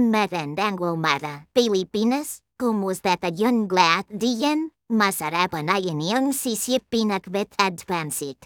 Magandang umaga, Pilipinas. Kumusta tayong lahat diyan? Masarap na inyong sisip pinakbet at pansit.